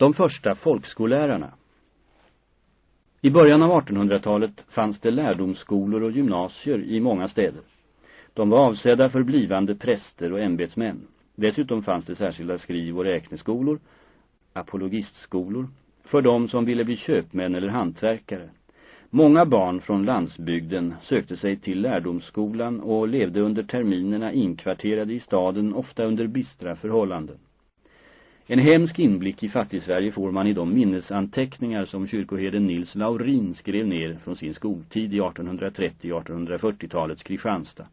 De första folkskollärarna. I början av 1800-talet fanns det lärdomsskolor och gymnasier i många städer. De var avsedda för blivande präster och ämbetsmän. Dessutom fanns det särskilda skriv- och räkneskolor, apologistskolor, för de som ville bli köpmän eller hantverkare. Många barn från landsbygden sökte sig till lärdomsskolan och levde under terminerna inkvarterade i staden, ofta under bistra förhållanden. En hemsk inblick i fattigsverige får man i de minnesanteckningar som kyrkoherden Nils Laurin skrev ner från sin skoltid i 1830-1840-talets Kristianstad.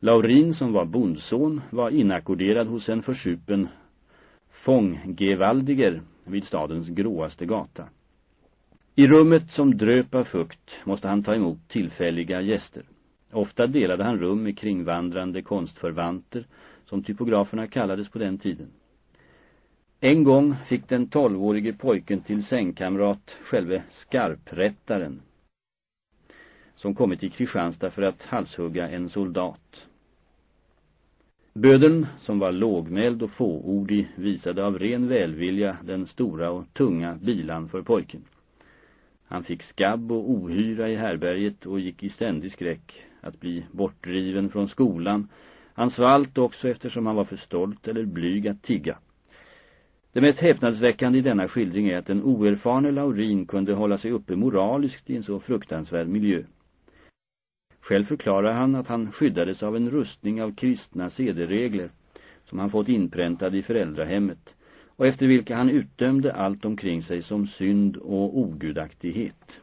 Laurin som var bondson var inakkorderad hos en försupen fånggevaldiger vid stadens gråaste gata. I rummet som dröp av fukt måste han ta emot tillfälliga gäster. Ofta delade han rum med kringvandrande konstförvanter, som typograferna kallades på den tiden. En gång fick den tolvårige pojken till sängkamrat själve skarprättaren, som kommit till Kristianstad för att halshugga en soldat. Bödeln, som var lågmäld och fåordig, visade av ren välvilja den stora och tunga bilan för pojken. Han fick skabb och ohyra i härberget och gick i ständig skräck att bli bortdriven från skolan. Han svalt också eftersom han var för stolt eller blyg att tigga. Det mest häpnadsväckande i denna skildring är att den oerfarne Laurin kunde hålla sig uppe moraliskt i en så fruktansvärd miljö. Själv förklarar han att han skyddades av en rustning av kristna sederegler som han fått inpräntad i föräldrahemmet och efter vilka han utdömde allt omkring sig som synd och ogudaktighet.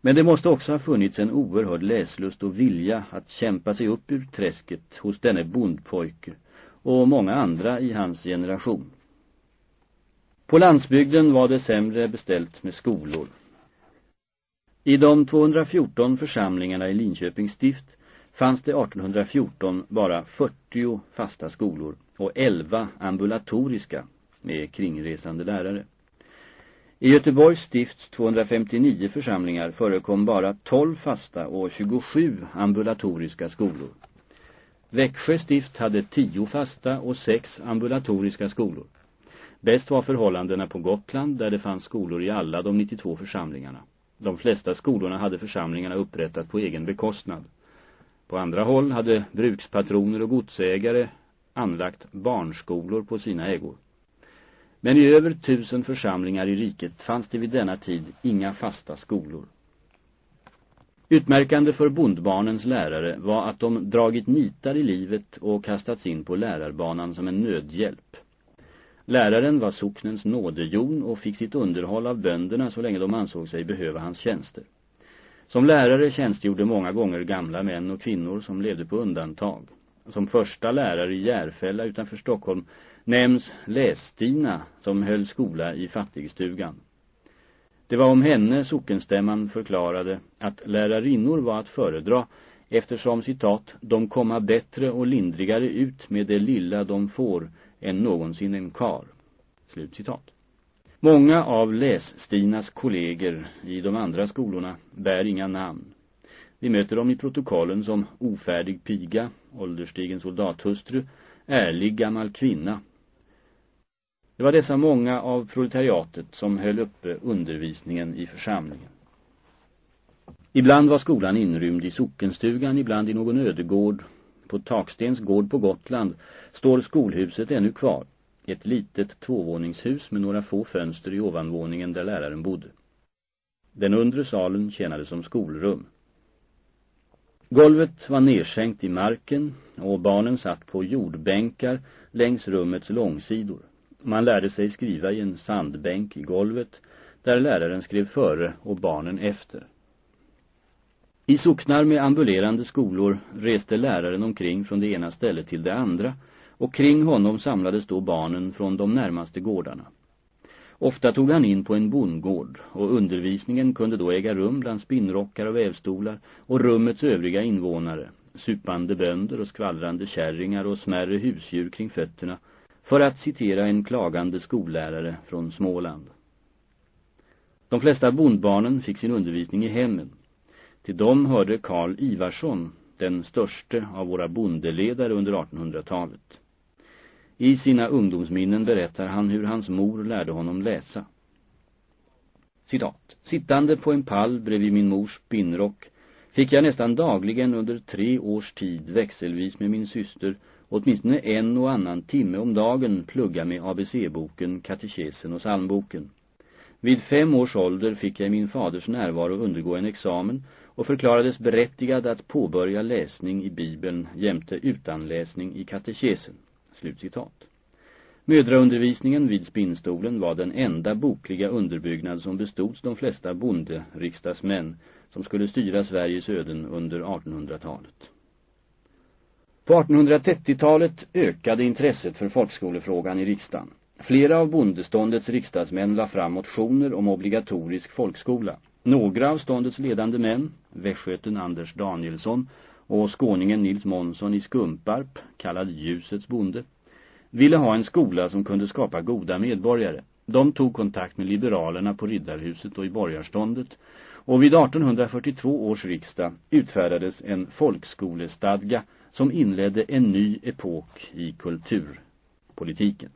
Men det måste också ha funnits en oerhörd läslust och vilja att kämpa sig upp ur träsket hos denne bondpojke och många andra i hans generation. På landsbygden var det sämre beställt med skolor. I de 214 församlingarna i Linköpings stift fanns det 1814 bara 40 fasta skolor och 11 ambulatoriska med kringresande lärare. I Göteborgs stifts 259 församlingar förekom bara 12 fasta och 27 ambulatoriska skolor. Växjö stift hade tio fasta och sex ambulatoriska skolor. Bäst var förhållandena på Gotland där det fanns skolor i alla de 92 församlingarna. De flesta skolorna hade församlingarna upprättat på egen bekostnad. På andra håll hade brukspatroner och godsägare anlagt barnskolor på sina ägor. Men i över tusen församlingar i riket fanns det vid denna tid inga fasta skolor. Utmärkande för bondbarnens lärare var att de dragit nitar i livet och kastats in på lärarbanan som en nödhjälp. Läraren var socknens nådejon och fick sitt underhåll av bönderna så länge de ansåg sig behöva hans tjänster. Som lärare tjänstgjorde många gånger gamla män och kvinnor som levde på undantag. Som första lärare i Järfälla utanför Stockholm nämns Lästina som höll skola i fattigstugan. Det var om henne sockenstämman förklarade att lärarinnor var att föredra eftersom, citat, de komma bättre och lindrigare ut med det lilla de får än någonsin en kar. Slut citat. Många av Läs-Stinas kolleger i de andra skolorna bär inga namn. Vi möter dem i protokollen som ofärdig piga, ålderstigen soldathustru, ärlig gammal kvinna. Det var dessa många av proletariatet som höll uppe undervisningen i församlingen. Ibland var skolan inrymd i sockenstugan, ibland i någon ödegård. På Takstens gård på Gotland står skolhuset ännu kvar. Ett litet tvåvåningshus med några få fönster i ovanvåningen där läraren bodde. Den undre salen tjänade som skolrum. Golvet var nedsänkt i marken och barnen satt på jordbänkar längs rummets långsidor. Man lärde sig skriva i en sandbänk i golvet där läraren skrev före och barnen efter. I socknar med ambulerande skolor reste läraren omkring från det ena stället till det andra och kring honom samlades då barnen från de närmaste gårdarna. Ofta tog han in på en bondgård och undervisningen kunde då äga rum bland spinnrockar och vävstolar och rummets övriga invånare, supande bönder och skvallrande kärringar och smärre husdjur kring fötterna, för att citera en klagande skollärare från Småland. De flesta bondbarnen fick sin undervisning i hemmen. Till dem hörde Karl Ivarsson, den störste av våra bondeledare under 1800-talet. I sina ungdomsminnen berättar han hur hans mor lärde honom läsa. Citat. Sittande på en pall bredvid min mors spinnrock fick jag nästan dagligen under tre års tid växelvis med min syster åtminstone en och annan timme om dagen plugga med ABC-boken, katekesen och salmboken. Vid fem års ålder fick jag i min faders närvaro undergå en examen och förklarades berättigad att påbörja läsning i Bibeln jämte utanläsning i katekesen. Slutcitat. Mödraundervisningen vid spinnstolen var den enda bokliga underbyggnad som bestods de flesta bonderiksdagsmän som skulle styra Sveriges öden under 1800-talet. På 1830-talet ökade intresset för folkskolefrågan i riksdagen. Flera av bondeståndets riksdagsmän la fram motioner om obligatorisk folkskola. Några av ståndets ledande män, västgöten Anders Danielsson och skåningen Nils Månsson i Skumparp, kallad Ljusets bonde, ville ha en skola som kunde skapa goda medborgare. De tog kontakt med liberalerna på Riddarhuset och i borgarståndet och vid 1842 års riksdag utfärdades en folkskolestadga som inledde en ny epok i kulturpolitiken.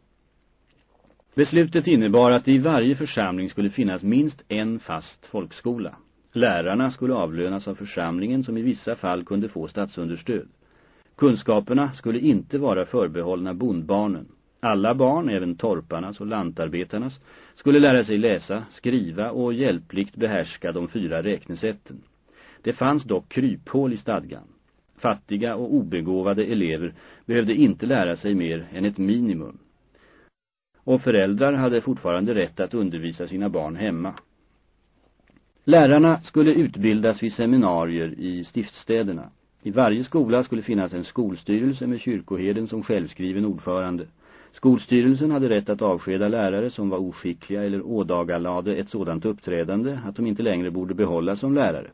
Beslutet innebar att det i varje församling skulle finnas minst en fast folkskola. Lärarna skulle avlönas av församlingen som i vissa fall kunde få statsunderstöd. Kunskaperna skulle inte vara förbehållna bondbarnen. Alla barn, även torparnas och lantarbetarnas, skulle lära sig läsa, skriva och hjälpligt behärska de fyra räknesätten. Det fanns dock kryphål i stadgan. Fattiga och obegåvade elever behövde inte lära sig mer än ett minimum. Och föräldrar hade fortfarande rätt att undervisa sina barn hemma. Lärarna skulle utbildas vid seminarier i stiftstäderna. I varje skola skulle finnas en skolstyrelse med kyrkoheden som självskriven ordförande. Skolstyrelsen hade rätt att avskeda lärare som var oskickliga eller ådagalade ett sådant uppträdande att de inte längre borde behållas som lärare.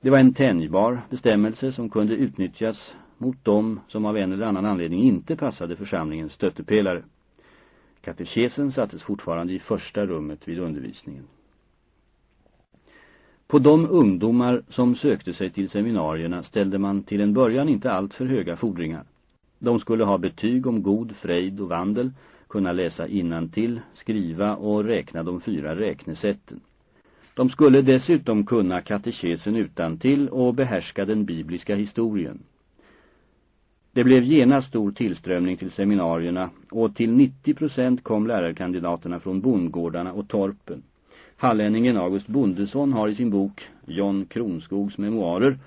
Det var en tänjbar bestämmelse som kunde utnyttjas mot dem som av en eller annan anledning inte passade församlingens stöttepelare. Katekesen sattes fortfarande i första rummet vid undervisningen. På de ungdomar som sökte sig till seminarierna ställde man till en början inte allt för höga fordringar. De skulle ha betyg om god frejd och vandel, kunna läsa innantill, skriva och räkna de fyra räknesätten. De skulle dessutom kunna katekesen utantill och behärska den bibliska historien. Det blev genast stor tillströmning till seminarierna och till 90 procent kom lärarkandidaterna från bondgårdarna och torpen. Hallänningen August Bondesson har i sin bok John Kronskogs memoarer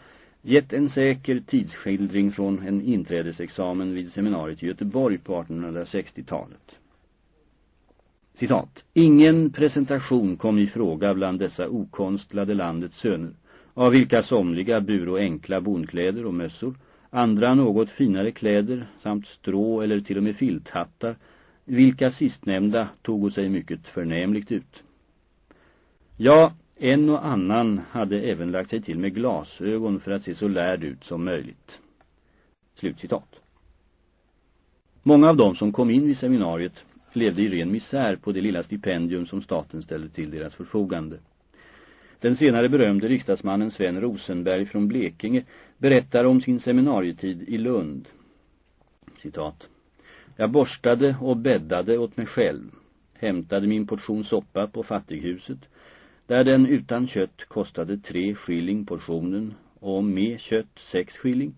gett en säker tidsskildring från en inträdesexamen vid seminariet i Göteborg på 1860-talet. Citat. Ingen presentation kom i fråga bland dessa okonstlade landets söner, av vilka somliga bur och enkla bondkläder och mössor, andra något finare kläder samt strå eller till och med filthattar, vilka sistnämnda tog sig mycket förnämligt ut. Ja, en och annan hade även lagt sig till med glasögon för att se så lärd ut som möjligt. Slutcitat. Många av dem som kom in vid seminariet levde i ren misär på det lilla stipendium som staten ställde till deras förfogande. Den senare berömde riksdagsmannen Sven Rosenberg från Blekinge berättar om sin seminarietid i Lund. Citat. Jag borstade och bäddade åt mig själv, hämtade min portion soppa på fattighuset, där den utan kött kostade tre skilling portionen och med kött sex skilling.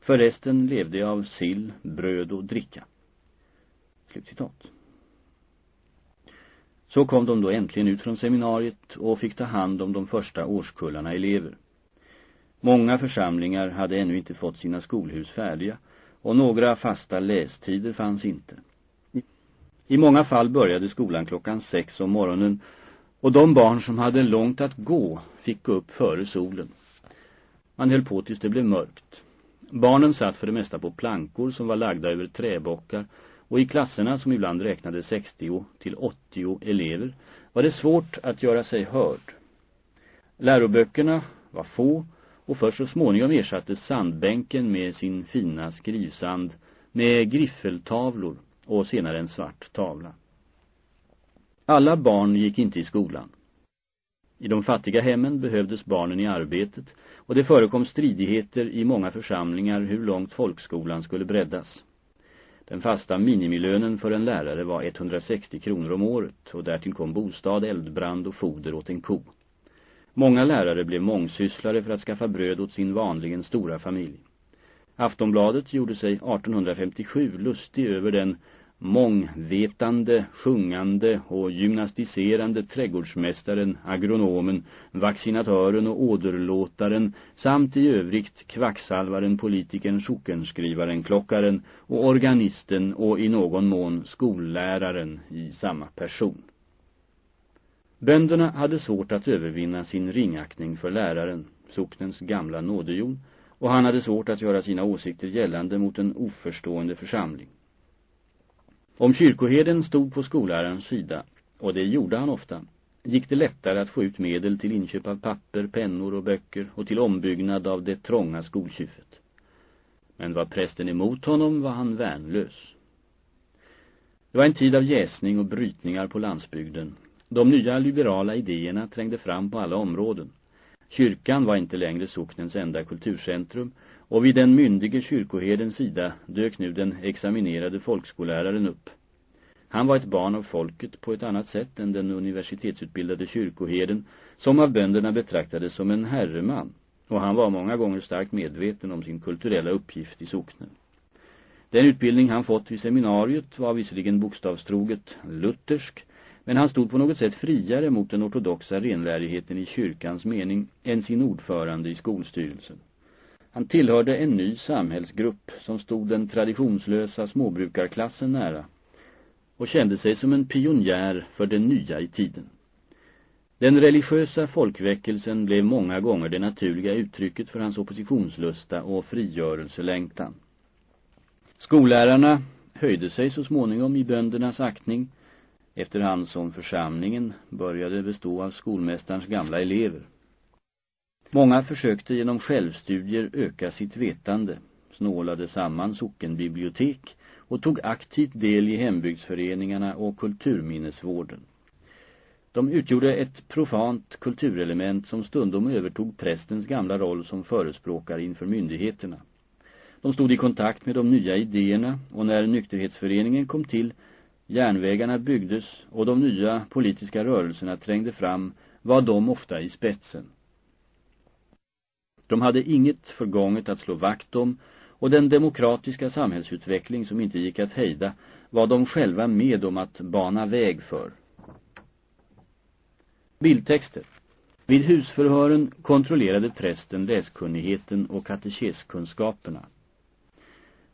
För resten levde jag av sill, bröd och dricka. Slutcitat. Så kom de då äntligen ut från seminariet och fick ta hand om de första årskullarna elever. Många församlingar hade ännu inte fått sina skolhus färdiga och några fasta lästider fanns inte. I många fall började skolan klockan sex om morgonen och de barn som hade långt att gå fick gå upp före solen. Man höll på tills det blev mörkt. Barnen satt för det mesta på plankor som var lagda över träbockar och i klasserna som ibland räknade 60 till 80 elever var det svårt att göra sig hörd. Läroböckerna var få och först så småningom ersattes sandbänken med sin fina skrivsand med griffeltavlor och senare en svart tavla. Alla barn gick inte i skolan. I de fattiga hemmen behövdes barnen i arbetet och det förekom stridigheter i många församlingar hur långt folkskolan skulle breddas. Den fasta minimilönen för en lärare var 160 kronor om året och därtill kom bostad, eldbrand och foder åt en ko. Många lärare blev mångsysslare för att skaffa bröd åt sin vanligen stora familj. Aftonbladet gjorde sig 1857 lustig över den mångvetande, sjungande och gymnastiserande trädgårdsmästaren, agronomen, vaccinatören och åderlåtaren samt i övrigt kvacksalvaren, politikern, sockenskrivaren, klockaren och organisten och i någon mån skolläraren i samma person. Bönderna hade svårt att övervinna sin ringaktning för läraren, socknens gamla nådejon, och han hade svårt att göra sina åsikter gällande mot en oförstående församling. Om kyrkoheden stod på skolärarens sida, och det gjorde han ofta, gick det lättare att få ut medel till inköp av papper, pennor och böcker och till ombyggnad av det trånga skolkyffet. Men var prästen emot honom var han värnlös. Det var en tid av jäsning och brytningar på landsbygden. De nya liberala idéerna trängde fram på alla områden. Kyrkan var inte längre socknens enda kulturcentrum och vid den myndige kyrkoherdens sida dök nu den examinerade folkskolläraren upp. Han var ett barn av folket på ett annat sätt än den universitetsutbildade kyrkoherden som av bönderna betraktades som en herreman och han var många gånger starkt medveten om sin kulturella uppgift i socknen. Den utbildning han fått vid seminariet var visserligen bokstavstroget luthersk men han stod på något sätt friare mot den ortodoxa renlärigheten i kyrkans mening än sin ordförande i skolstyrelsen. Han tillhörde en ny samhällsgrupp som stod den traditionslösa småbrukarklassen nära och kände sig som en pionjär för det nya i tiden. Den religiösa folkväckelsen blev många gånger det naturliga uttrycket för hans oppositionslusta och frigörelselängtan. Skollärarna höjde sig så småningom i böndernas aktning efterhand som församlingen började bestå av skolmästarens gamla elever. Många försökte genom självstudier öka sitt vetande, snålade samman sockenbibliotek och tog aktivt del i hembygdsföreningarna och kulturminnesvården. De utgjorde ett profant kulturelement som stundom övertog prästens gamla roll som förespråkare inför myndigheterna. De stod i kontakt med de nya idéerna och när nykterhetsföreningen kom till, järnvägarna byggdes och de nya politiska rörelserna trängde fram var de ofta i spetsen. De hade inget förgånget att slå vakt om och den demokratiska samhällsutveckling som inte gick att hejda var de själva med om att bana väg för. Bildtexter. Vid husförhören kontrollerade prästen läskunnigheten och katekeskunskaperna.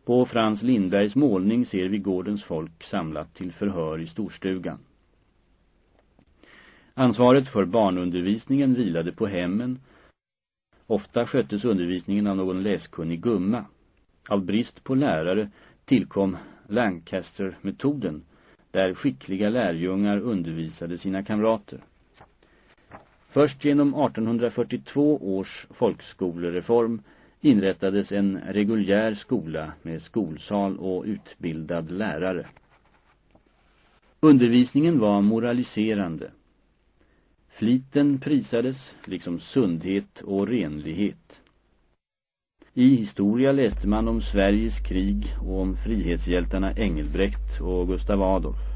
På Frans Lindbergs målning ser vi gårdens folk samlat till förhör i storstugan. Ansvaret för barnundervisningen vilade på hemmen. Ofta sköttes undervisningen av någon läskunnig gumma. Av brist på lärare tillkom Lancaster-metoden, där skickliga lärjungar undervisade sina kamrater. Först genom 1842 års folkskolereform inrättades en reguljär skola med skolsal och utbildad lärare. Undervisningen var moraliserande. Fliten prisades, liksom sundhet och renlighet. I historia läste man om Sveriges krig och om frihetshjältarna Engelbrekt och Gustav Adolf.